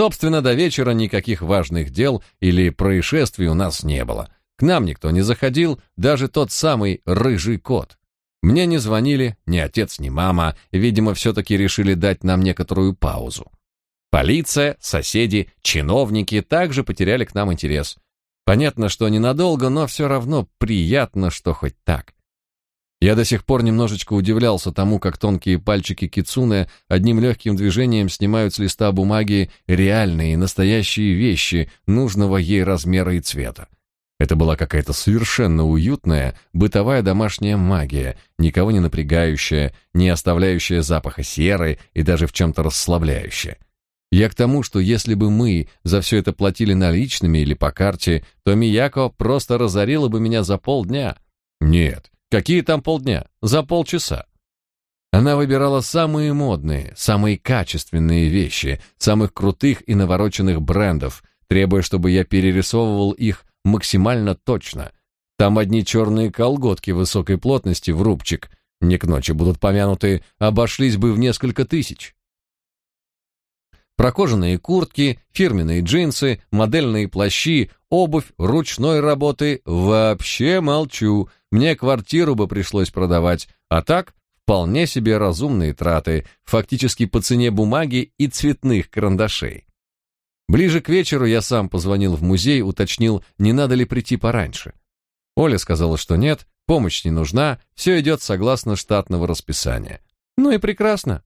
Собственно, до вечера никаких важных дел или происшествий у нас не было. К нам никто не заходил, даже тот самый рыжий кот. Мне не звонили ни отец, ни мама, видимо, все-таки решили дать нам некоторую паузу. Полиция, соседи, чиновники также потеряли к нам интерес. Понятно, что ненадолго, но все равно приятно, что хоть так. Я до сих пор немножечко удивлялся тому, как тонкие пальчики Кицуне одним легким движением снимают с листа бумаги реальные, настоящие вещи нужного ей размера и цвета. Это была какая-то совершенно уютная, бытовая домашняя магия, никого не напрягающая, не оставляющая запаха серы и даже в чем-то расслабляющая. Я к тому, что если бы мы за все это платили наличными или по карте, то Мияко просто разорила бы меня за полдня. Нет, какие там полдня? За полчаса. Она выбирала самые модные, самые качественные вещи, самых крутых и навороченных брендов, требуя, чтобы я перерисовывал их максимально точно. Там одни черные колготки высокой плотности в рубчик, не к ночи будут помянуты, обошлись бы в несколько тысяч. Прокоженные куртки, фирменные джинсы, модельные плащи, обувь ручной работы, вообще молчу. Мне квартиру бы пришлось продавать, а так вполне себе разумные траты, фактически по цене бумаги и цветных карандашей. Ближе к вечеру я сам позвонил в музей, уточнил, не надо ли прийти пораньше. Оля сказала, что нет, помощь не нужна, все идет согласно штатного расписания. Ну и прекрасно.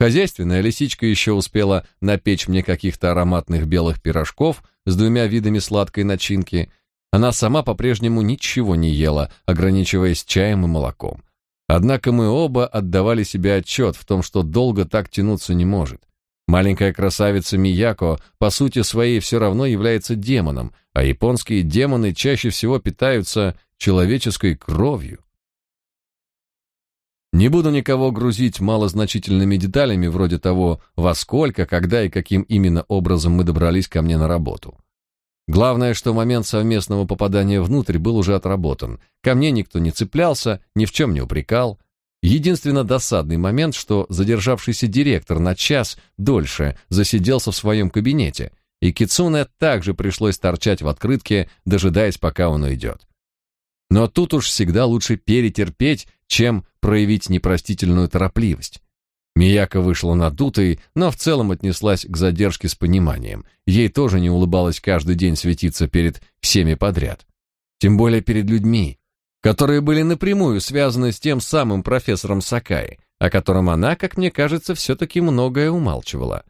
Хозяйственная лисичка еще успела напечь мне каких-то ароматных белых пирожков с двумя видами сладкой начинки. Она сама по-прежнему ничего не ела, ограничиваясь чаем и молоком. Однако мы оба отдавали себе отчет в том, что долго так тянуться не может. Маленькая красавица Мияко по сути своей все равно является демоном, а японские демоны чаще всего питаются человеческой кровью. Не буду никого грузить малозначительными деталями вроде того, во сколько, когда и каким именно образом мы добрались ко мне на работу. Главное, что момент совместного попадания внутрь был уже отработан. Ко мне никто не цеплялся, ни в чем не упрекал, Единственно досадный момент, что задержавшийся директор на час дольше засиделся в своем кабинете, и Кицуне также пришлось торчать в открытке, дожидаясь, пока он уйдет. Но тут уж всегда лучше перетерпеть, чем проявить непростительную торопливость. Мияка вышла надутой, но в целом отнеслась к задержке с пониманием. Ей тоже не улыбалось каждый день светиться перед всеми подряд. Тем более перед людьми, которые были напрямую связаны с тем самым профессором Сакаи, о котором она, как мне кажется, все-таки многое умалчивала.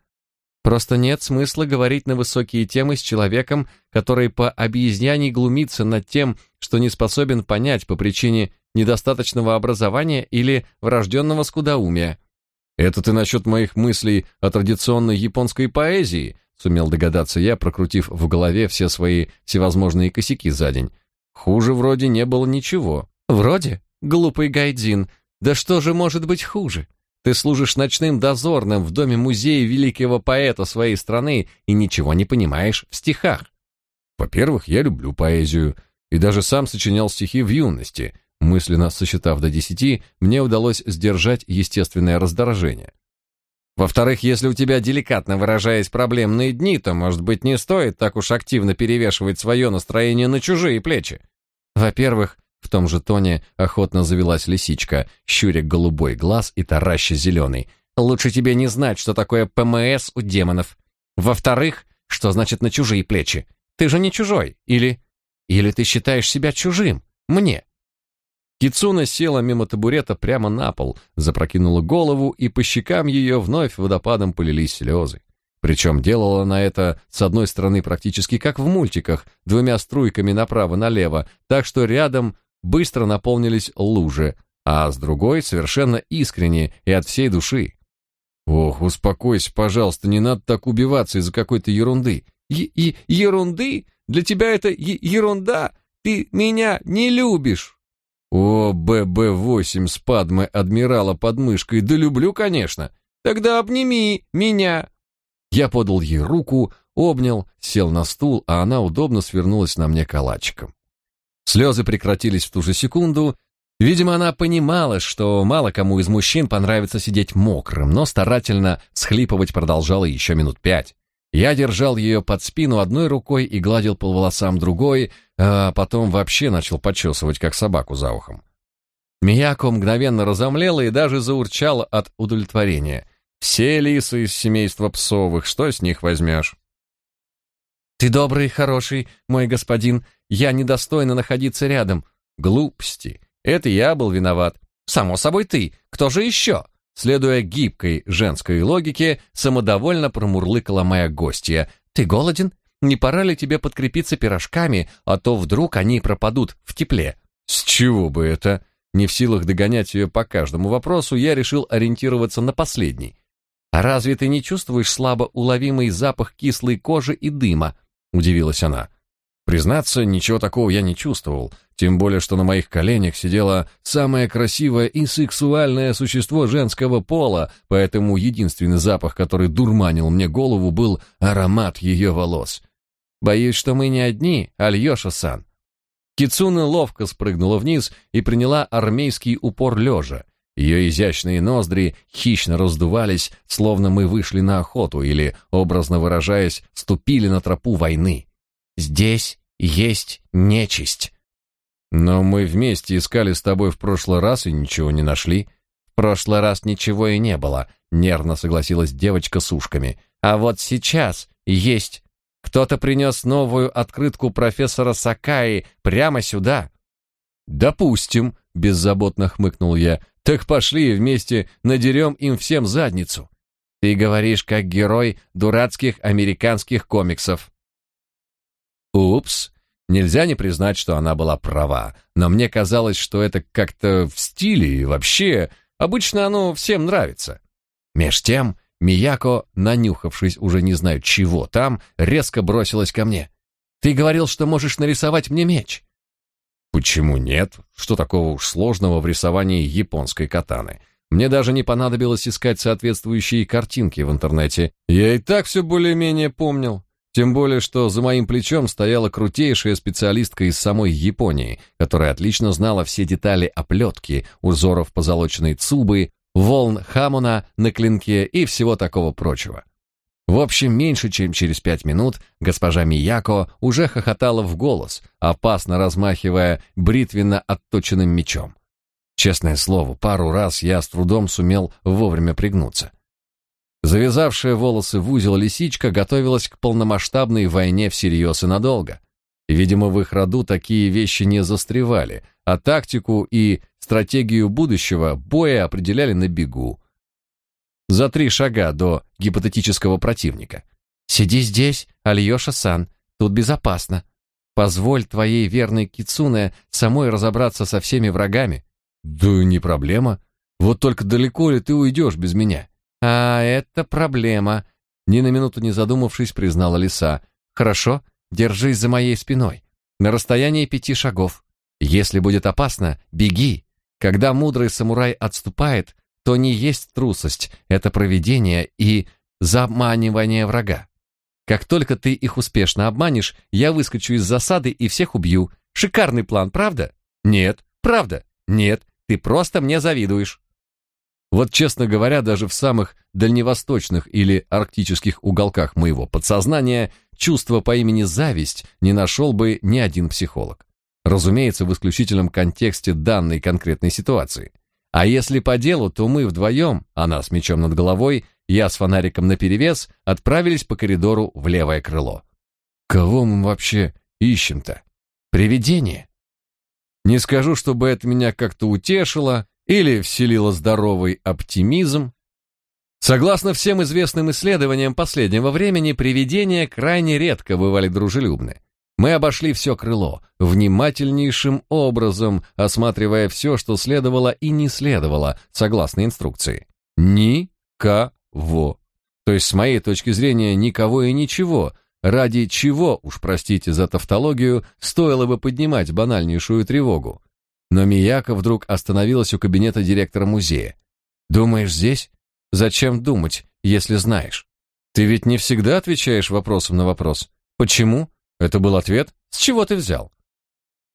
Просто нет смысла говорить на высокие темы с человеком, который по объяснянии глумится над тем, что не способен понять по причине недостаточного образования или врожденного скудоумия. «Это ты насчет моих мыслей о традиционной японской поэзии?» сумел догадаться я, прокрутив в голове все свои всевозможные косяки за день. Хуже вроде не было ничего. Вроде? Глупый гайдин. Да что же может быть хуже? Ты служишь ночным дозорным в доме музея великого поэта своей страны и ничего не понимаешь в стихах. Во-первых, я люблю поэзию и даже сам сочинял стихи в юности. Мысленно сосчитав до десяти, мне удалось сдержать естественное раздражение. Во-вторых, если у тебя, деликатно выражаясь, проблемные дни, то, может быть, не стоит так уж активно перевешивать свое настроение на чужие плечи. Во-первых, в том же тоне охотно завелась лисичка, щуря голубой глаз и тараща зеленый. Лучше тебе не знать, что такое ПМС у демонов. Во-вторых, что значит на чужие плечи? Ты же не чужой, или... Или ты считаешь себя чужим? Мне. Кицуна села мимо табурета прямо на пол, запрокинула голову, и по щекам ее вновь водопадом полились слезы. Причем делала она это, с одной стороны, практически как в мультиках, двумя струйками направо-налево, так что рядом быстро наполнились лужи, а с другой совершенно искренне и от всей души. «Ох, успокойся, пожалуйста, не надо так убиваться из-за какой-то ерунды». Е -е «Ерунды? Для тебя это ерунда? Ты меня не любишь!» О, ББ-8 с Падмой адмирала под мышкой, да люблю, конечно. Тогда обними меня. Я подал ей руку, обнял, сел на стул, а она удобно свернулась на мне калачиком. Слезы прекратились в ту же секунду. Видимо, она понимала, что мало кому из мужчин понравится сидеть мокрым, но старательно схлипывать продолжала еще минут пять. Я держал ее под спину одной рукой и гладил по волосам другой, а потом вообще начал почесывать, как собаку за ухом. Мияко мгновенно разомлела и даже заурчала от удовлетворения. Все лисы из семейства псовых, что с них возьмешь? «Ты добрый хороший, мой господин, я недостойна находиться рядом». «Глупости. Это я был виноват». «Само собой ты. Кто же еще?» Следуя гибкой женской логике, самодовольно промурлыкала моя гостья. «Ты голоден? Не пора ли тебе подкрепиться пирожками, а то вдруг они пропадут в тепле?» «С чего бы это?» Не в силах догонять ее по каждому вопросу, я решил ориентироваться на последний. «А разве ты не чувствуешь слабо уловимый запах кислой кожи и дыма?» — удивилась она. Признаться, ничего такого я не чувствовал, тем более, что на моих коленях сидело самое красивое и сексуальное существо женского пола, поэтому единственный запах, который дурманил мне голову, был аромат ее волос. Боюсь, что мы не одни, Альёша-сан. Кицуна ловко спрыгнула вниз и приняла армейский упор лежа. Ее изящные ноздри хищно раздувались, словно мы вышли на охоту или, образно выражаясь, ступили на тропу войны. Здесь есть нечисть. Но мы вместе искали с тобой в прошлый раз и ничего не нашли. В прошлый раз ничего и не было, нервно согласилась девочка с ушками. А вот сейчас есть. Кто-то принес новую открытку профессора Сакаи прямо сюда. Допустим, беззаботно хмыкнул я. Так пошли вместе надерем им всем задницу. Ты говоришь как герой дурацких американских комиксов. Упс. Нельзя не признать, что она была права, но мне казалось, что это как-то в стиле и вообще, обычно оно всем нравится. Меж тем, Мияко, нанюхавшись уже не знаю чего там, резко бросилась ко мне. «Ты говорил, что можешь нарисовать мне меч». «Почему нет? Что такого уж сложного в рисовании японской катаны?» Мне даже не понадобилось искать соответствующие картинки в интернете. Я и так все более-менее помнил. Тем более, что за моим плечом стояла крутейшая специалистка из самой Японии, которая отлично знала все детали оплетки, узоров позолоченной цубы, волн хамона на клинке и всего такого прочего. В общем, меньше чем через пять минут госпожа Мияко уже хохотала в голос, опасно размахивая бритвенно отточенным мечом. Честное слово, пару раз я с трудом сумел вовремя пригнуться. Завязавшая волосы в узел лисичка готовилась к полномасштабной войне всерьез и надолго. видимо, в их роду такие вещи не застревали, а тактику и стратегию будущего боя определяли на бегу. За три шага до гипотетического противника. «Сиди здесь, Альёша-сан, тут безопасно. Позволь твоей верной Кицуне самой разобраться со всеми врагами». «Да не проблема. Вот только далеко ли ты уйдешь без меня?» «А это проблема», — ни на минуту не задумавшись, признала лиса. «Хорошо, держись за моей спиной, на расстоянии пяти шагов. Если будет опасно, беги. Когда мудрый самурай отступает, то не есть трусость, это проведение и заманивание врага. Как только ты их успешно обманешь, я выскочу из засады и всех убью. Шикарный план, правда? Нет, правда? Нет, ты просто мне завидуешь. Вот, честно говоря, даже в самых дальневосточных или арктических уголках моего подсознания чувство по имени зависть не нашел бы ни один психолог. Разумеется, в исключительном контексте данной конкретной ситуации. А если по делу, то мы вдвоем, она с мечом над головой, я с фонариком наперевес, отправились по коридору в левое крыло. Кого мы вообще ищем-то? Привидение? Не скажу, чтобы это меня как-то утешило, или вселила здоровый оптимизм. Согласно всем известным исследованиям последнего времени, привидения крайне редко бывали дружелюбны. Мы обошли все крыло, внимательнейшим образом осматривая все, что следовало и не следовало, согласно инструкции. Никого. То есть, с моей точки зрения, никого и ничего, ради чего, уж простите за тавтологию, стоило бы поднимать банальнейшую тревогу. Но Мияка вдруг остановилась у кабинета директора музея. «Думаешь, здесь? Зачем думать, если знаешь? Ты ведь не всегда отвечаешь вопросом на вопрос. Почему? Это был ответ? С чего ты взял?»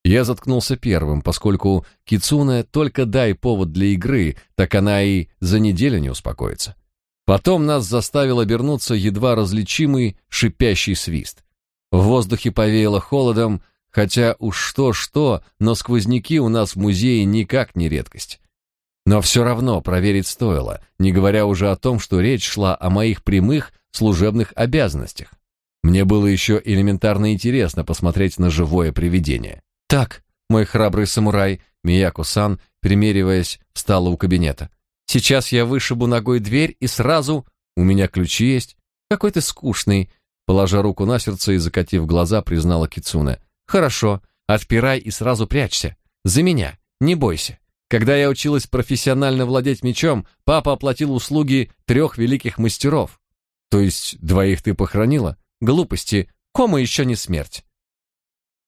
Я заткнулся первым, поскольку Кицуне только дай повод для игры, так она и за неделю не успокоится. Потом нас заставил обернуться едва различимый шипящий свист. В воздухе повеяло холодом, хотя уж что-что, но сквозняки у нас в музее никак не редкость. Но все равно проверить стоило, не говоря уже о том, что речь шла о моих прямых служебных обязанностях. Мне было еще элементарно интересно посмотреть на живое привидение. «Так, мой храбрый самурай», — Мияко-сан, примериваясь, встала у кабинета. «Сейчас я вышибу ногой дверь и сразу... У меня ключи есть. Какой ты скучный», — положа руку на сердце и закатив глаза, признала Кицуне. «Хорошо, отпирай и сразу прячься. За меня, не бойся. Когда я училась профессионально владеть мечом, папа оплатил услуги трех великих мастеров. То есть двоих ты похоронила? Глупости, кому еще не смерть?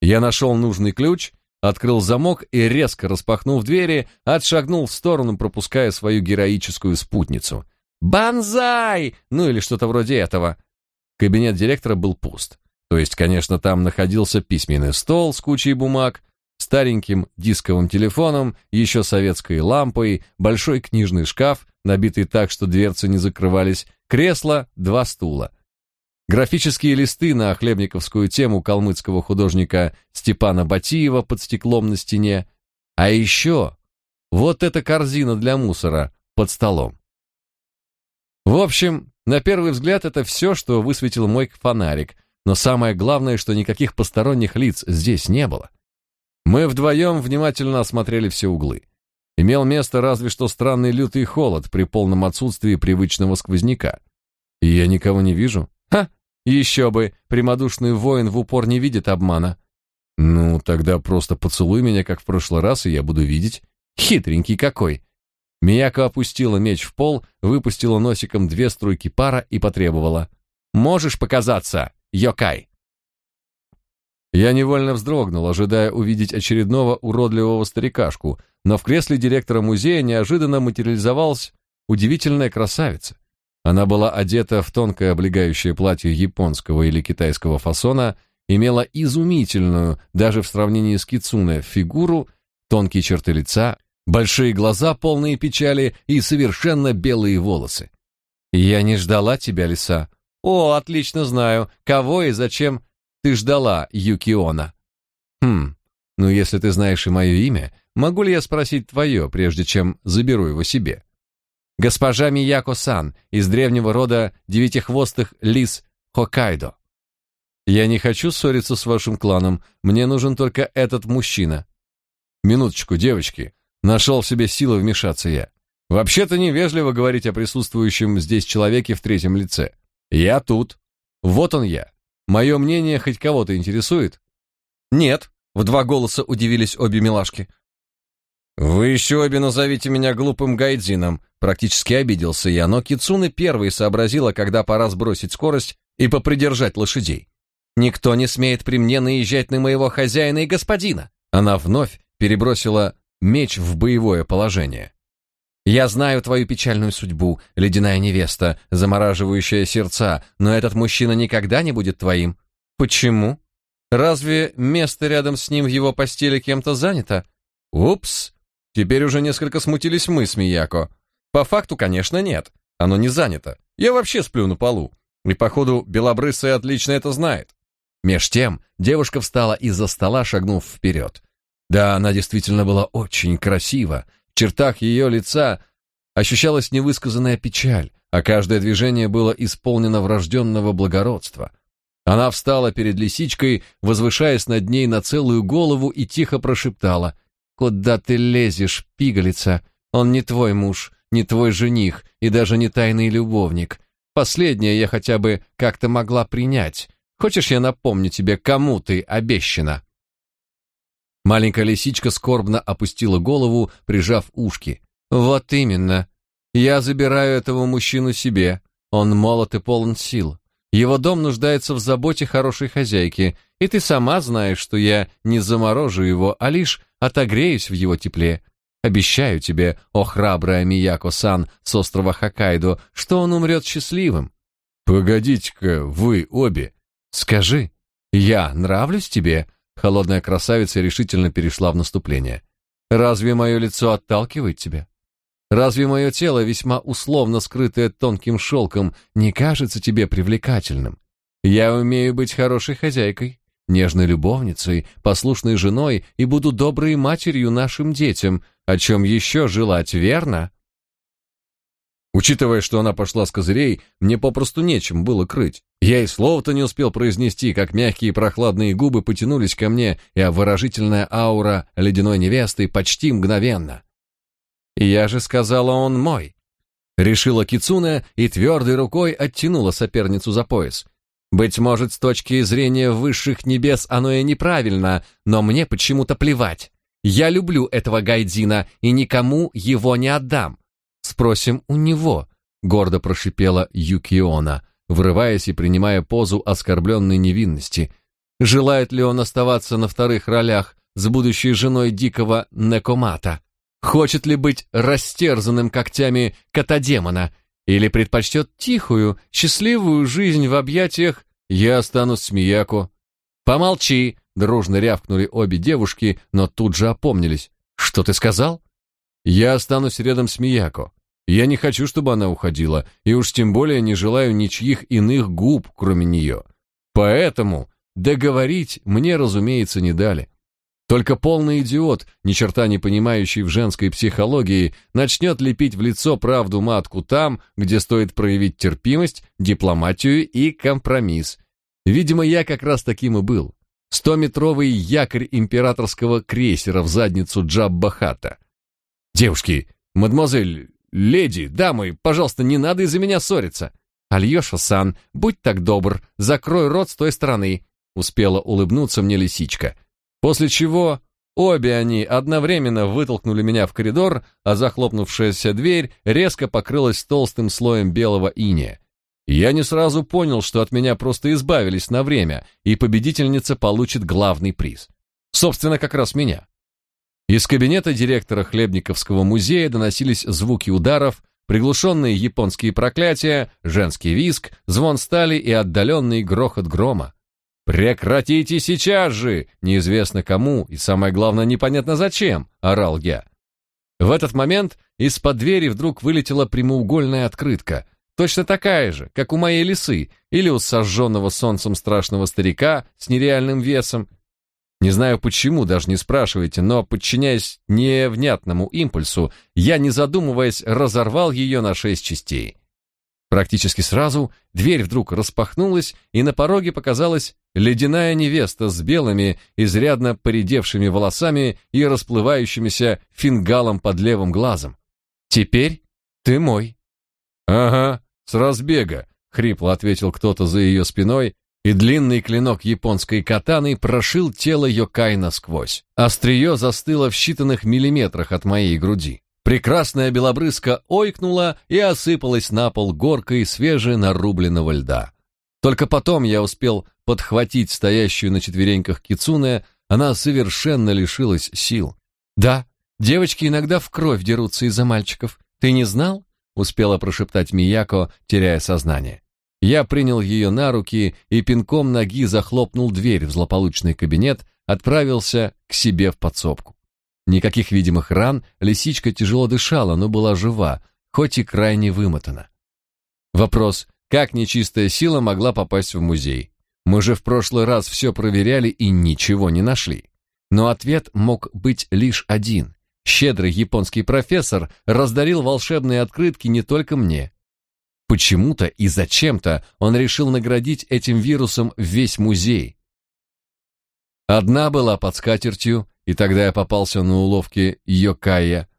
Я нашел нужный ключ, открыл замок и, резко распахнув двери, отшагнул в сторону, пропуская свою героическую спутницу. «Банзай!» Ну или что-то вроде этого. Кабинет директора был пуст. То есть, конечно, там находился письменный стол с кучей бумаг, стареньким дисковым телефоном, еще советской лампой, большой книжный шкаф, набитый так, что дверцы не закрывались, кресло, два стула. Графические листы на хлебниковскую тему калмыцкого художника Степана Батиева под стеклом на стене, а еще вот эта корзина для мусора под столом. В общем, на первый взгляд это все, что высветил мой фонарик, но самое главное, что никаких посторонних лиц здесь не было. Мы вдвоем внимательно осмотрели все углы. Имел место разве что странный лютый холод при полном отсутствии привычного сквозняка. И я никого не вижу. Ха, еще бы, прямодушный воин в упор не видит обмана. Ну, тогда просто поцелуй меня, как в прошлый раз, и я буду видеть. Хитренький какой. Мияко опустила меч в пол, выпустила носиком две струйки пара и потребовала. «Можешь показаться, Йокай?» Я невольно вздрогнул, ожидая увидеть очередного уродливого старикашку, но в кресле директора музея неожиданно материализовалась удивительная красавица. Она была одета в тонкое облегающее платье японского или китайского фасона, имела изумительную, даже в сравнении с кицуне, фигуру, тонкие черты лица, большие глаза, полные печали и совершенно белые волосы. «Я не ждала тебя, лиса». «О, отлично знаю, кого и зачем ты ждала Юкиона. Хм, ну если ты знаешь и мое имя, могу ли я спросить твое, прежде чем заберу его себе? Госпожа Мияко-сан из древнего рода девятихвостых лис Хоккайдо. Я не хочу ссориться с вашим кланом, мне нужен только этот мужчина. Минуточку, девочки. Нашел в себе силы вмешаться я. Вообще-то невежливо говорить о присутствующем здесь человеке в третьем лице. Я тут. Вот он я. Мое мнение хоть кого-то интересует? Нет, в два голоса удивились обе милашки. Вы еще обе назовите меня глупым гайдзином, практически обиделся я, но Кицуне первой сообразила, когда пора сбросить скорость и попридержать лошадей. Никто не смеет при мне наезжать на моего хозяина и господина. Она вновь перебросила меч в боевое положение. Я знаю твою печальную судьбу, ледяная невеста, замораживающая сердца, но этот мужчина никогда не будет твоим. Почему? Разве место рядом с ним в его постели кем-то занято? Упс. Теперь уже несколько смутились мы с Мияко. По факту, конечно, нет. Оно не занято. Я вообще сплю на полу. И походу белобрысая отлично это знает. Меж тем девушка встала из-за стола, шагнув вперед. Да, она действительно была очень красива, чертах ее лица ощущалась невысказанная печаль, а каждое движение было исполнено врожденного благородства. Она встала перед лисичкой, возвышаясь над ней на целую голову и тихо прошептала «Куда ты лезешь, пигалица? Он не твой муж, не твой жених и даже не тайный любовник. Последнее я хотя бы как-то могла принять. Хочешь, я напомню тебе, кому ты обещана?» Маленькая лисичка скорбно опустила голову, прижав ушки. «Вот именно. Я забираю этого мужчину себе. Он молод и полон сил. Его дом нуждается в заботе хорошей хозяйки, и ты сама знаешь, что я не заморожу его, а лишь отогреюсь в его тепле. Обещаю тебе, о храбрая Мияко-сан с острова Хоккайдо, что он умрет счастливым». «Погодите-ка, вы обе. Скажи, я нравлюсь тебе?» Холодная красавица решительно перешла в наступление. «Разве мое лицо отталкивает тебя? Разве мое тело, весьма условно скрытое тонким шелком, не кажется тебе привлекательным? Я умею быть хорошей хозяйкой, нежной любовницей, послушной женой и буду доброй матерью нашим детям, о чем еще желать, верно?» Учитывая, что она пошла с козырей, мне попросту нечем было крыть. Я и слова-то не успел произнести, как мягкие прохладные губы потянулись ко мне, и обворожительная аура ледяной невесты почти мгновенно. «Я же сказала, он мой!» Решила Кицуна и твердой рукой оттянула соперницу за пояс. «Быть может, с точки зрения высших небес оно и неправильно, но мне почему-то плевать. Я люблю этого Гайдзина и никому его не отдам. Спросим у него, гордо прошипела Юкиона, врываясь и принимая позу оскорбленной невинности. Желает ли он оставаться на вторых ролях с будущей женой дикого Некомата? Хочет ли быть растерзанным когтями кота-демона? Или предпочтет тихую, счастливую жизнь в объятиях «Я останусь с Мияко». «Помолчи!» — дружно рявкнули обе девушки, но тут же опомнились. «Что ты сказал?» «Я останусь рядом с Мияко. Я не хочу, чтобы она уходила, и уж тем более не желаю ничьих иных губ, кроме нее. Поэтому договорить мне, разумеется, не дали. Только полный идиот, ни черта не понимающий в женской психологии, начнет лепить в лицо правду матку там, где стоит проявить терпимость, дипломатию и компромисс. Видимо, я как раз таким и был. Стометровый якорь императорского крейсера в задницу Джаббахата. «Девушки, мадемуазель, «Леди, дамы, пожалуйста, не надо из-за меня ссориться!» «Альеша-сан, будь так добр, закрой рот с той стороны!» Успела улыбнуться мне лисичка. После чего обе они одновременно вытолкнули меня в коридор, а захлопнувшаяся дверь резко покрылась толстым слоем белого иния. Я не сразу понял, что от меня просто избавились на время, и победительница получит главный приз. Собственно, как раз меня. Из кабинета директора Хлебниковского музея доносились звуки ударов, приглушенные японские проклятия, женский визг, звон стали и отдаленный грохот грома. «Прекратите сейчас же!» Неизвестно кому и, самое главное, непонятно зачем, орал я. В этот момент из-под двери вдруг вылетела прямоугольная открытка, точно такая же, как у моей лисы или у сожженного солнцем страшного старика с нереальным весом, не знаю почему, даже не спрашивайте, но, подчиняясь невнятному импульсу, я, не задумываясь, разорвал ее на шесть частей. Практически сразу дверь вдруг распахнулась, и на пороге показалась ледяная невеста с белыми, изрядно поредевшими волосами и расплывающимися фингалом под левым глазом. «Теперь ты мой». «Ага, с разбега», — хрипло ответил кто-то за ее спиной, и длинный клинок японской катаны прошил тело Йокай насквозь. Острие застыло в считанных миллиметрах от моей груди. Прекрасная белобрызка ойкнула и осыпалась на пол горкой свеженарубленного льда. Только потом я успел подхватить стоящую на четвереньках кицуне, она совершенно лишилась сил. «Да, девочки иногда в кровь дерутся из-за мальчиков. Ты не знал?» — успела прошептать Мияко, теряя сознание. Я принял ее на руки и пинком ноги захлопнул дверь в злополучный кабинет, отправился к себе в подсобку. Никаких видимых ран, лисичка тяжело дышала, но была жива, хоть и крайне вымотана. Вопрос, как нечистая сила могла попасть в музей? Мы же в прошлый раз все проверяли и ничего не нашли. Но ответ мог быть лишь один. Щедрый японский профессор раздарил волшебные открытки не только мне, Почему-то и зачем-то он решил наградить этим вирусом весь музей. Одна была под скатертью, и тогда я попался на уловки Йокая.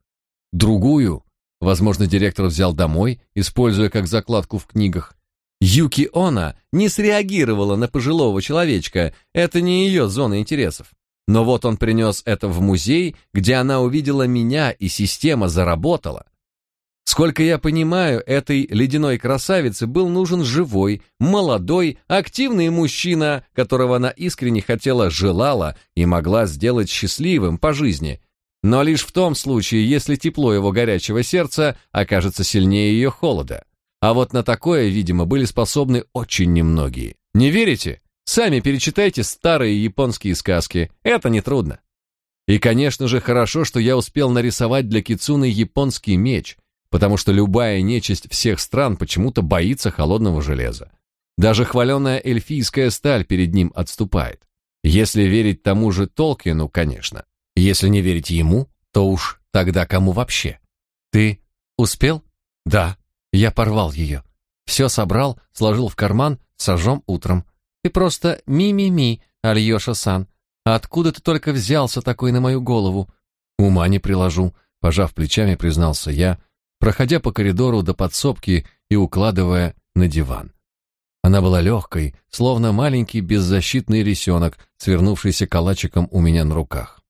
Другую, возможно, директор взял домой, используя как закладку в книгах. Юки Она не среагировала на пожилого человечка, это не ее зона интересов. Но вот он принес это в музей, где она увидела меня, и система заработала. Сколько я понимаю, этой ледяной красавице был нужен живой, молодой, активный мужчина, которого она искренне хотела, желала и могла сделать счастливым по жизни. Но лишь в том случае, если тепло его горячего сердца окажется сильнее ее холода. А вот на такое, видимо, были способны очень немногие. Не верите? Сами перечитайте старые японские сказки. Это нетрудно. И, конечно же, хорошо, что я успел нарисовать для Кицуны японский меч – потому что любая нечисть всех стран почему-то боится холодного железа. Даже хваленая эльфийская сталь перед ним отступает. Если верить тому же Толкину, конечно. Если не верить ему, то уж тогда кому вообще? Ты успел? Да. Я порвал ее. Все собрал, сложил в карман, сожжем утром. Ты просто ми-ми-ми, Альёша-сан. Откуда ты только взялся такой на мою голову? Ума не приложу, пожав плечами, признался я, проходя по коридору до подсобки и укладывая на диван. Она была легкой, словно маленький беззащитный рисенок, свернувшийся калачиком у меня на руках.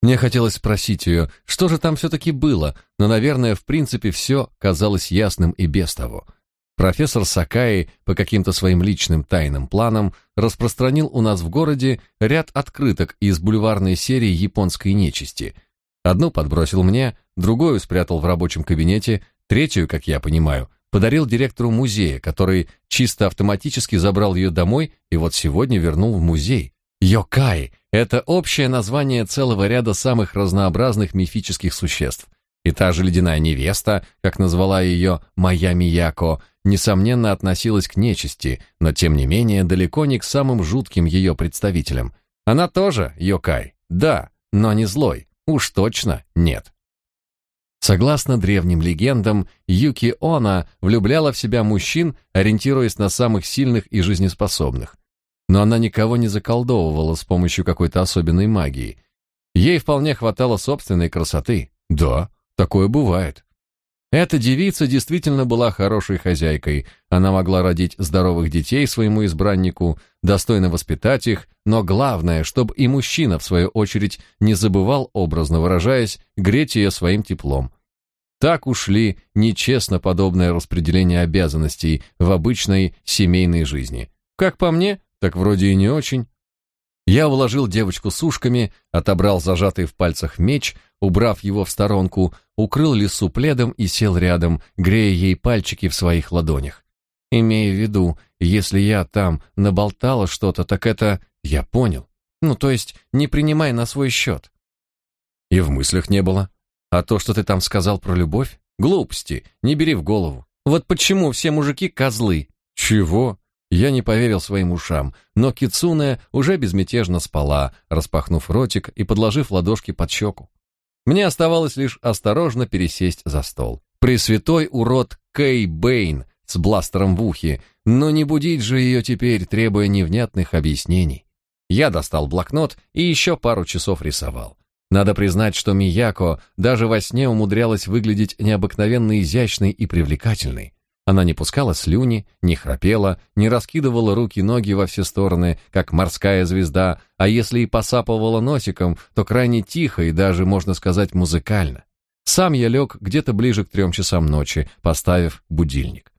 Мне хотелось спросить ее, что же там все-таки было, но, наверное, в принципе, все казалось ясным и без того. Профессор Сакаи по каким-то своим личным тайным планам распространил у нас в городе ряд открыток из бульварной серии японской нечисти. Одну подбросил мне, другую спрятал в рабочем кабинете, третью, как я понимаю, подарил директору музея, который чисто автоматически забрал ее домой и вот сегодня вернул в музей. Йокай — это общее название целого ряда самых разнообразных мифических существ. И та же ледяная невеста, как назвала ее моя Мияко, несомненно относилась к нечисти, но тем не менее далеко не к самым жутким ее представителям. Она тоже Йокай, да, но не злой, уж точно нет. Согласно древним легендам, Юки Она влюбляла в себя мужчин, ориентируясь на самых сильных и жизнеспособных. Но она никого не заколдовывала с помощью какой-то особенной магии. Ей вполне хватало собственной красоты. Да, такое бывает. Эта девица действительно была хорошей хозяйкой. Она могла родить здоровых детей своему избраннику, достойно воспитать их, но главное, чтобы и мужчина, в свою очередь, не забывал, образно выражаясь, греть ее своим теплом. Так ушли нечестно подобное распределение обязанностей в обычной семейной жизни. Как по мне, так вроде и не очень. Я уложил девочку с ушками, отобрал зажатый в пальцах меч, убрав его в сторонку, укрыл лису пледом и сел рядом, грея ей пальчики в своих ладонях. Имея в виду, если я там наболтала что-то, так это я понял. Ну, то есть не принимай на свой счет. И в мыслях не было. А то, что ты там сказал про любовь, глупости, не бери в голову. Вот почему все мужики козлы? Чего? Я не поверил своим ушам, но Кицуне уже безмятежно спала, распахнув ротик и подложив ладошки под щеку. Мне оставалось лишь осторожно пересесть за стол. Пресвятой урод Кей Бэйн с бластером в ухе, но не будить же ее теперь, требуя невнятных объяснений. Я достал блокнот и еще пару часов рисовал. Надо признать, что Мияко даже во сне умудрялась выглядеть необыкновенно изящной и привлекательной. Она не пускала слюни, не храпела, не раскидывала руки-ноги во все стороны, как морская звезда, а если и посапывала носиком, то крайне тихо и даже, можно сказать, музыкально. Сам я лег где-то ближе к трем часам ночи, поставив будильник.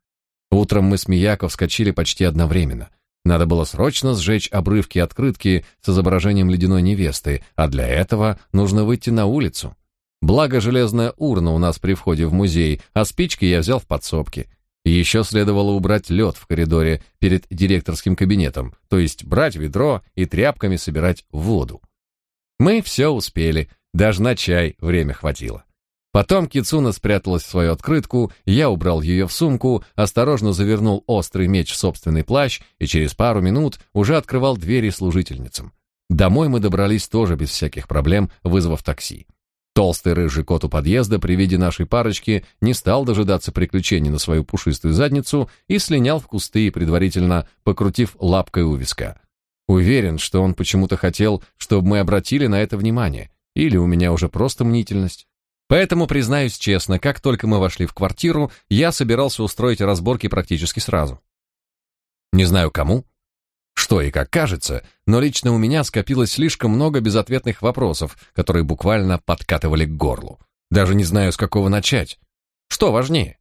Утром мы с Мияко вскочили почти одновременно. Надо было срочно сжечь обрывки открытки с изображением ледяной невесты, а для этого нужно выйти на улицу. Благо железная урна у нас при входе в музей, а спички я взял в подсобке. Еще следовало убрать лед в коридоре перед директорским кабинетом, то есть брать ведро и тряпками собирать воду. Мы все успели, даже на чай время хватило. Потом Кицуна спряталась в свою открытку, я убрал ее в сумку, осторожно завернул острый меч в собственный плащ и через пару минут уже открывал двери служительницам. Домой мы добрались тоже без всяких проблем, вызвав такси. Толстый рыжий кот у подъезда при виде нашей парочки не стал дожидаться приключений на свою пушистую задницу и слинял в кусты, предварительно покрутив лапкой у виска. Уверен, что он почему-то хотел, чтобы мы обратили на это внимание, или у меня уже просто мнительность. Поэтому, признаюсь честно, как только мы вошли в квартиру, я собирался устроить разборки практически сразу. Не знаю кому, что и как кажется, но лично у меня скопилось слишком много безответных вопросов, которые буквально подкатывали к горлу. Даже не знаю, с какого начать. Что важнее?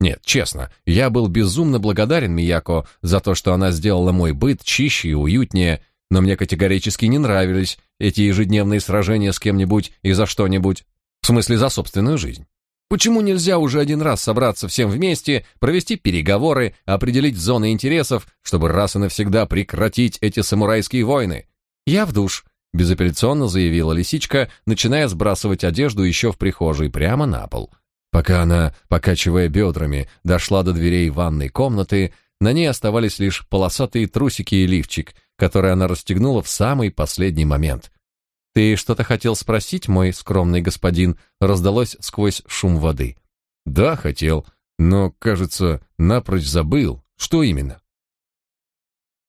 Нет, честно, я был безумно благодарен Мияко за то, что она сделала мой быт чище и уютнее, но мне категорически не нравились эти ежедневные сражения с кем-нибудь и за что-нибудь. В смысле, за собственную жизнь. Почему нельзя уже один раз собраться всем вместе, провести переговоры, определить зоны интересов, чтобы раз и навсегда прекратить эти самурайские войны? Я в душ. безапелляционно заявила лисичка, начиная сбрасывать одежду еще в прихожей прямо на пол. Пока она, покачивая бедрами, дошла до дверей ванной комнаты, на ней оставались лишь полосатые трусики и лифчик, который она расстегнула в самый последний момент. «Ты что-то хотел спросить, мой скромный господин?» раздалось сквозь шум воды. «Да, хотел, но, кажется, напрочь забыл. Что именно?»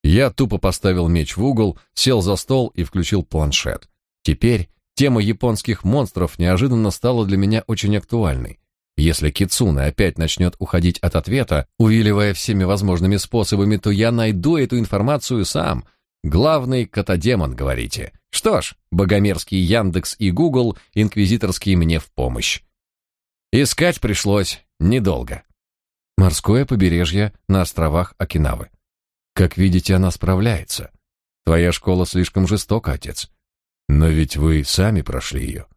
Я тупо поставил меч в угол, сел за стол и включил планшет. Теперь тема японских монстров неожиданно стала для меня очень актуальной. Если Кицуна опять начнет уходить от ответа, увиливая всеми возможными способами, то я найду эту информацию сам. Главный котодемон, говорите. Что ж, богомерзкий Яндекс и Google, инквизиторские мне в помощь. Искать пришлось недолго. Морское побережье на островах Окинавы. Как видите, она справляется. Твоя школа слишком жестока, отец. Но ведь вы сами прошли ее.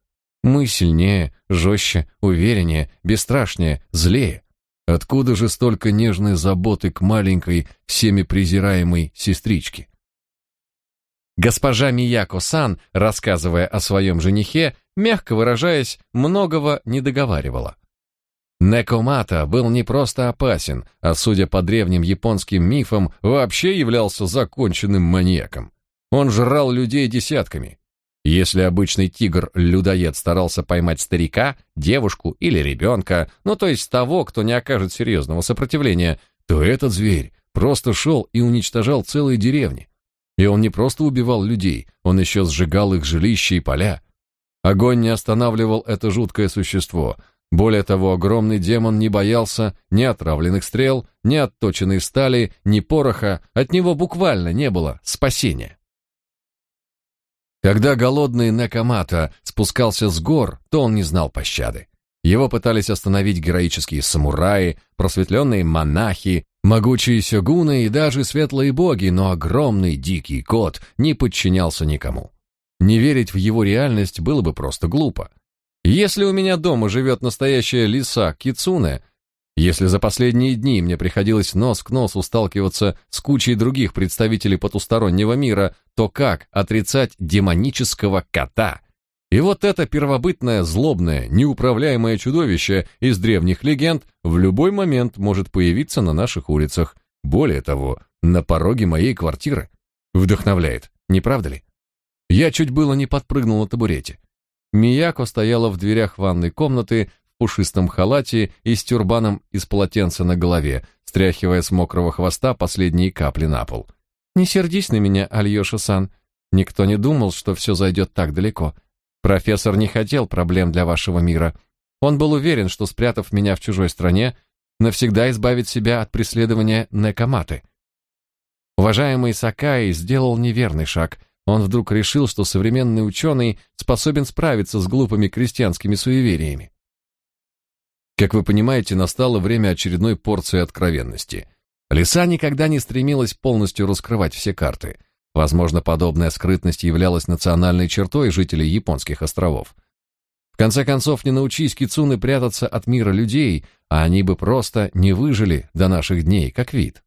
Мы сильнее, жестче, увереннее, бесстрашнее, злее. Откуда же столько нежной заботы к маленькой, всеми презираемой сестричке? Госпожа Мияко-сан, рассказывая о своем женихе, мягко выражаясь, многого не договаривала. Некомата был не просто опасен, а, судя по древним японским мифам, вообще являлся законченным маньяком. Он жрал людей десятками, если обычный тигр-людоед старался поймать старика, девушку или ребенка, ну то есть того, кто не окажет серьезного сопротивления, то этот зверь просто шел и уничтожал целые деревни. И он не просто убивал людей, он еще сжигал их жилища и поля. Огонь не останавливал это жуткое существо. Более того, огромный демон не боялся ни отравленных стрел, ни отточенной стали, ни пороха, от него буквально не было спасения. Когда голодный Накамата спускался с гор, то он не знал пощады. Его пытались остановить героические самураи, просветленные монахи, могучие сёгуны и даже светлые боги, но огромный дикий кот не подчинялся никому. Не верить в его реальность было бы просто глупо. Если у меня дома живет настоящая лиса Кицуне, если за последние дни мне приходилось нос к носу сталкиваться с кучей других представителей потустороннего мира, то как отрицать демонического кота? И вот это первобытное, злобное, неуправляемое чудовище из древних легенд в любой момент может появиться на наших улицах. Более того, на пороге моей квартиры. Вдохновляет, не правда ли? Я чуть было не подпрыгнул на табурете. Мияко стояла в дверях ванной комнаты, пушистом халате и с тюрбаном из полотенца на голове, стряхивая с мокрого хвоста последние капли на пол. «Не сердись на меня, Альёша-сан. Никто не думал, что все зайдет так далеко. Профессор не хотел проблем для вашего мира. Он был уверен, что, спрятав меня в чужой стране, навсегда избавит себя от преследования Некаматы. Уважаемый Сакаи сделал неверный шаг. Он вдруг решил, что современный ученый способен справиться с глупыми крестьянскими суевериями. Как вы понимаете, настало время очередной порции откровенности. Лиса никогда не стремилась полностью раскрывать все карты. Возможно, подобная скрытность являлась национальной чертой жителей японских островов. В конце концов, не научись кицуны прятаться от мира людей, а они бы просто не выжили до наших дней, как вид.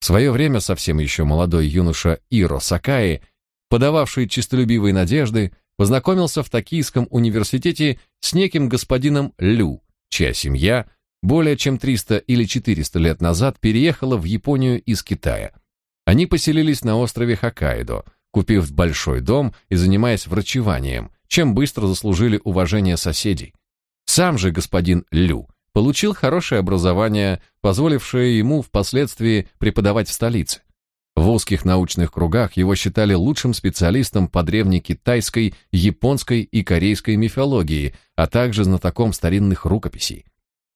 В свое время совсем еще молодой юноша Иро Сакаи, подававший чистолюбивые надежды, познакомился в Токийском университете с неким господином Лю, чья семья более чем 300 или 400 лет назад переехала в Японию из Китая. Они поселились на острове Хоккайдо, купив большой дом и занимаясь врачеванием, чем быстро заслужили уважение соседей. Сам же господин Лю получил хорошее образование, позволившее ему впоследствии преподавать в столице. В узких научных кругах его считали лучшим специалистом по древнекитайской, японской и корейской мифологии, а также знатоком старинных рукописей.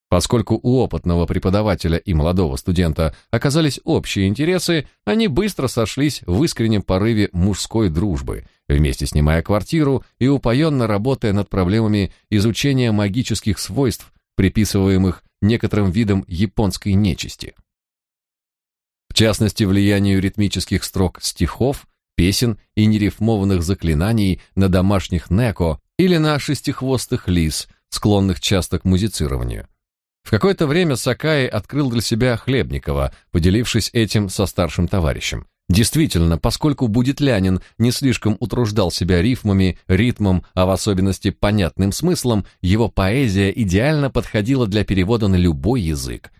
Поскольку у опытного преподавателя и молодого студента оказались общие интересы, они быстро сошлись в искреннем порыве мужской дружбы, вместе снимая квартиру и упоенно работая над проблемами изучения магических свойств, приписываемых некоторым видам японской нечисти. В частности, влиянию ритмических строк стихов, песен и нерифмованных заклинаний на домашних неко или на шестихвостых лис, склонных часто к музицированию. В какое-то время Сакаи открыл для себя Хлебникова, поделившись этим со старшим товарищем. Действительно, поскольку будетлянин не слишком утруждал себя рифмами, ритмом, а в особенности понятным смыслом, его поэзия идеально подходила для перевода на любой язык.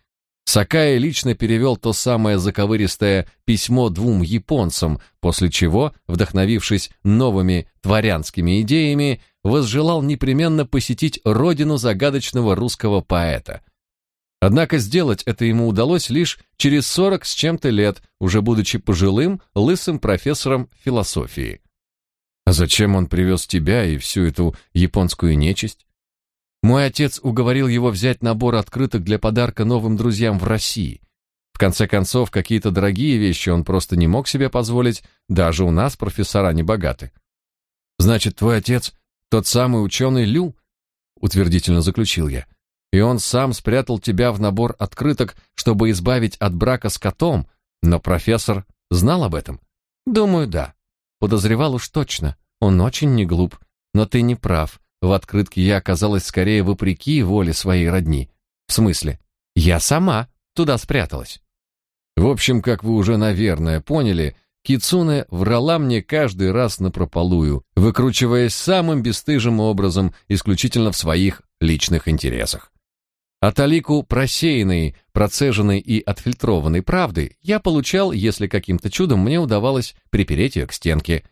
Сакая лично перевел то самое заковыристое письмо двум японцам, после чего, вдохновившись новыми творянскими идеями, возжелал непременно посетить родину загадочного русского поэта. Однако сделать это ему удалось лишь через сорок с чем-то лет, уже будучи пожилым, лысым профессором философии. А зачем он привез тебя и всю эту японскую нечисть? Мой отец уговорил его взять набор открыток для подарка новым друзьям в России. В конце концов, какие-то дорогие вещи он просто не мог себе позволить, даже у нас профессора не богаты. Значит, твой отец тот самый ученый Лю, утвердительно заключил я. И он сам спрятал тебя в набор открыток, чтобы избавить от брака с котом, но профессор знал об этом? Думаю, да. Подозревал уж точно. Он очень не глуп. Но ты не прав. В открытке я оказалась скорее вопреки воле своей родни. В смысле, я сама туда спряталась. В общем, как вы уже, наверное, поняли, Кицуне врала мне каждый раз напропалую, выкручиваясь самым бесстыжим образом, исключительно в своих личных интересах. А талику просеянной, процеженной и отфильтрованной правды я получал, если каким-то чудом мне удавалось припереть ее к стенке.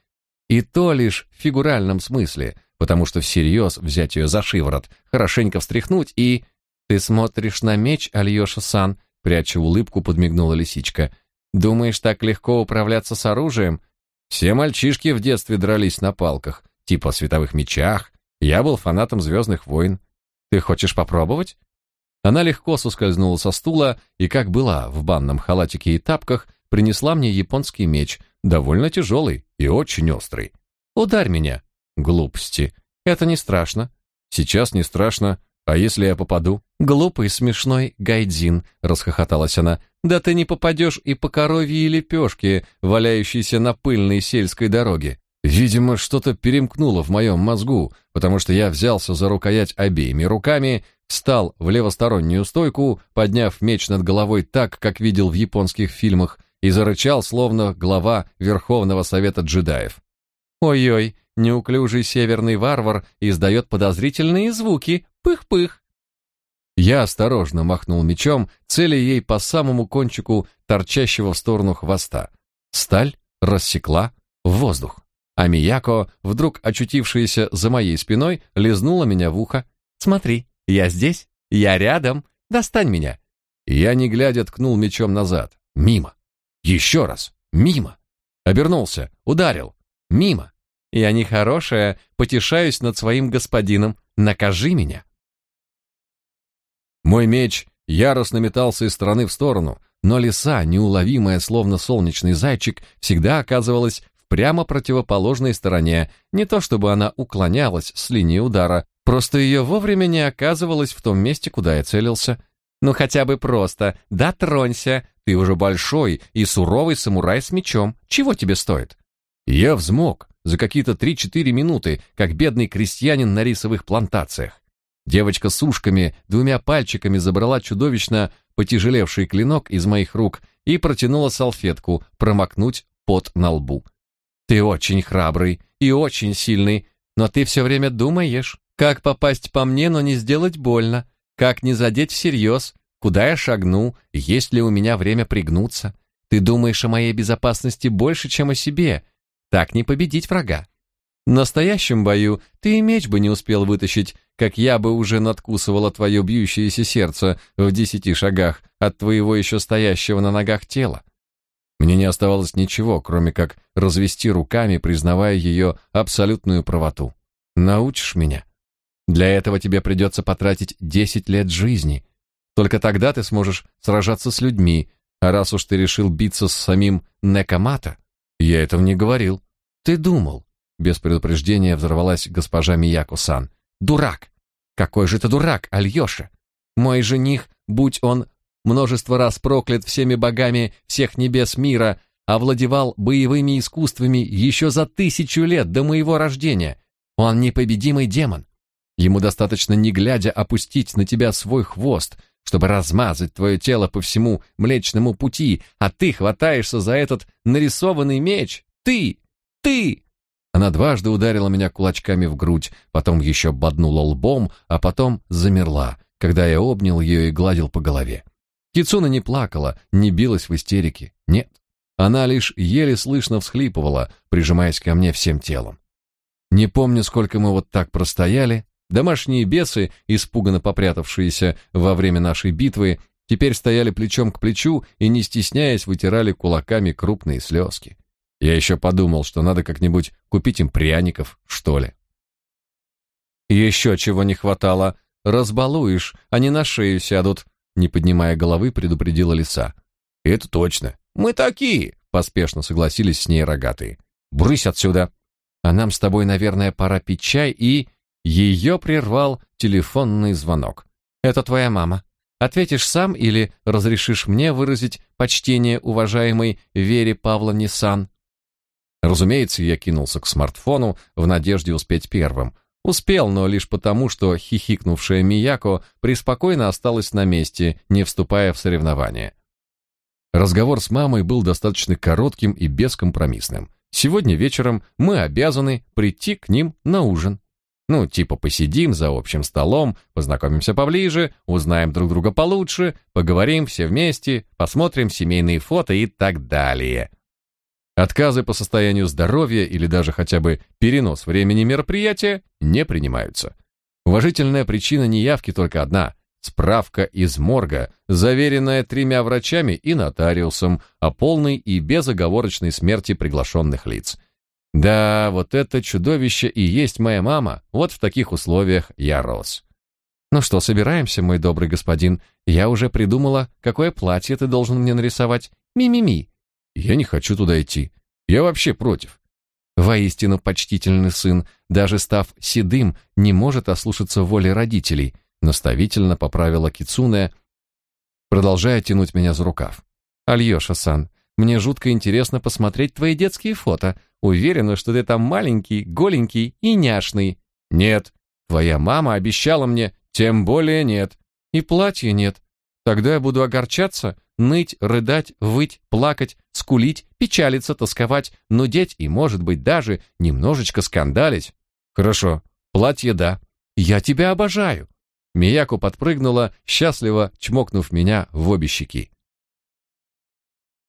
И то лишь в фигуральном смысле, потому что всерьез взять ее за шиворот, хорошенько встряхнуть и... «Ты смотришь на меч, Альеша-сан», — пряча улыбку, подмигнула лисичка. «Думаешь, так легко управляться с оружием? Все мальчишки в детстве дрались на палках, типа световых мечах. Я был фанатом «Звездных войн». Ты хочешь попробовать?» Она легко соскользнула со стула и, как была в банном халатике и тапках, принесла мне японский меч, довольно тяжелый и очень острый. «Ударь меня!» «Глупости. Это не страшно. Сейчас не страшно. А если я попаду?» «Глупый, смешной гайдзин», — расхохоталась она. «Да ты не попадешь и по коровьей лепешке, валяющейся на пыльной сельской дороге. Видимо, что-то перемкнуло в моем мозгу, потому что я взялся за рукоять обеими руками, встал в левостороннюю стойку, подняв меч над головой так, как видел в японских фильмах, и зарычал, словно глава Верховного Совета джедаев. «Ой-ой, неуклюжий северный варвар издает подозрительные звуки. Пых-пых!» Я осторожно махнул мечом, целя ей по самому кончику торчащего в сторону хвоста. Сталь рассекла в воздух а Мияко, вдруг очутившаяся за моей спиной, лизнула меня в ухо. «Смотри, я здесь, я рядом, достань меня!» Я, не глядя, ткнул мечом назад. Мимо. Еще раз. Мимо. Обернулся. Ударил. Мимо. Я нехорошая, потешаюсь над своим господином. Накажи меня. Мой меч яростно метался из стороны в сторону, но лиса, неуловимая, словно солнечный зайчик, всегда оказывалась прямо противоположной стороне, не то чтобы она уклонялась с линии удара, просто ее вовремя не оказывалось в том месте, куда я целился. Ну хотя бы просто, да тронься, ты уже большой и суровый самурай с мечом, чего тебе стоит? Я взмок за какие-то три-четыре минуты, как бедный крестьянин на рисовых плантациях. Девочка с ушками, двумя пальчиками забрала чудовищно потяжелевший клинок из моих рук и протянула салфетку промокнуть пот на лбу. Ты очень храбрый и очень сильный, но ты все время думаешь, как попасть по мне, но не сделать больно, как не задеть всерьез, куда я шагну, есть ли у меня время пригнуться. Ты думаешь о моей безопасности больше, чем о себе. Так не победить врага. В настоящем бою ты и меч бы не успел вытащить, как я бы уже надкусывала твое бьющееся сердце в десяти шагах от твоего еще стоящего на ногах тела. Мне не оставалось ничего, кроме как развести руками, признавая ее абсолютную правоту. Научишь меня? Для этого тебе придется потратить десять лет жизни. Только тогда ты сможешь сражаться с людьми, а раз уж ты решил биться с самим Некамата, я этого не говорил. Ты думал. Без предупреждения взорвалась госпожа Мияко-сан. Дурак! Какой же ты дурак, Альёша! Мой жених, будь он множество раз проклят всеми богами всех небес мира, овладевал боевыми искусствами еще за тысячу лет до моего рождения. Он непобедимый демон. Ему достаточно не глядя опустить на тебя свой хвост, чтобы размазать твое тело по всему Млечному пути, а ты хватаешься за этот нарисованный меч. Ты! Ты!» Она дважды ударила меня кулачками в грудь, потом еще боднула лбом, а потом замерла, когда я обнял ее и гладил по голове. Кицуна не плакала, не билась в истерике. Нет. Она лишь еле слышно всхлипывала, прижимаясь ко мне всем телом. Не помню, сколько мы вот так простояли. Домашние бесы, испуганно попрятавшиеся во время нашей битвы, теперь стояли плечом к плечу и, не стесняясь, вытирали кулаками крупные слезки. Я еще подумал, что надо как-нибудь купить им пряников, что ли. «Еще чего не хватало. Разбалуешь, они на шею сядут», не поднимая головы, предупредила лиса. «Это точно. Мы такие!» — поспешно согласились с ней рогатые. «Брысь отсюда! А нам с тобой, наверное, пора пить чай и...» Ее прервал телефонный звонок. «Это твоя мама. Ответишь сам или разрешишь мне выразить почтение уважаемой Вере Павловне Сан?» Разумеется, я кинулся к смартфону в надежде успеть первым. Успел, но лишь потому, что хихикнувшая Мияко преспокойно осталась на месте, не вступая в соревнования. Разговор с мамой был достаточно коротким и бескомпромиссным. Сегодня вечером мы обязаны прийти к ним на ужин. Ну, типа посидим за общим столом, познакомимся поближе, узнаем друг друга получше, поговорим все вместе, посмотрим семейные фото и так далее. Отказы по состоянию здоровья или даже хотя бы перенос времени мероприятия не принимаются. Уважительная причина неявки только одна Справка из морга, заверенная тремя врачами и нотариусом о полной и безоговорочной смерти приглашенных лиц. Да, вот это чудовище и есть моя мама. Вот в таких условиях я рос. Ну что, собираемся, мой добрый господин? Я уже придумала, какое платье ты должен мне нарисовать. Ми-ми-ми. Я не хочу туда идти. Я вообще против. Воистину почтительный сын, даже став седым, не может ослушаться воли родителей — наставительно поправила Кицуне, продолжая тянуть меня за рукав. Альёша-сан, мне жутко интересно посмотреть твои детские фото. Уверена, что ты там маленький, голенький и няшный. Нет, твоя мама обещала мне, тем более нет. И платья нет. Тогда я буду огорчаться, ныть, рыдать, выть, плакать, скулить, печалиться, тосковать, нудеть и, может быть, даже немножечко скандалить. Хорошо, платье да. Я тебя обожаю. Мияку подпрыгнула, счастливо чмокнув меня в обе щеки.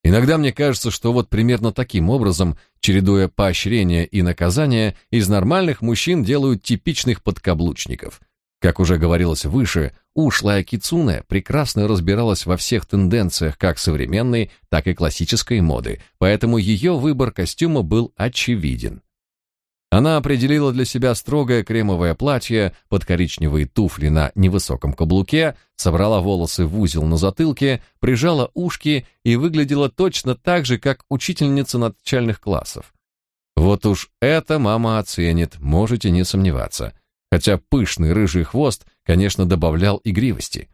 Иногда мне кажется, что вот примерно таким образом, чередуя поощрения и наказания, из нормальных мужчин делают типичных подкаблучников. Как уже говорилось выше, ушлая кицуне прекрасно разбиралась во всех тенденциях как современной, так и классической моды, поэтому ее выбор костюма был очевиден. Она определила для себя строгое кремовое платье под коричневые туфли на невысоком каблуке, собрала волосы в узел на затылке, прижала ушки и выглядела точно так же, как учительница начальных классов. Вот уж это мама оценит, можете не сомневаться. Хотя пышный рыжий хвост, конечно, добавлял игривости.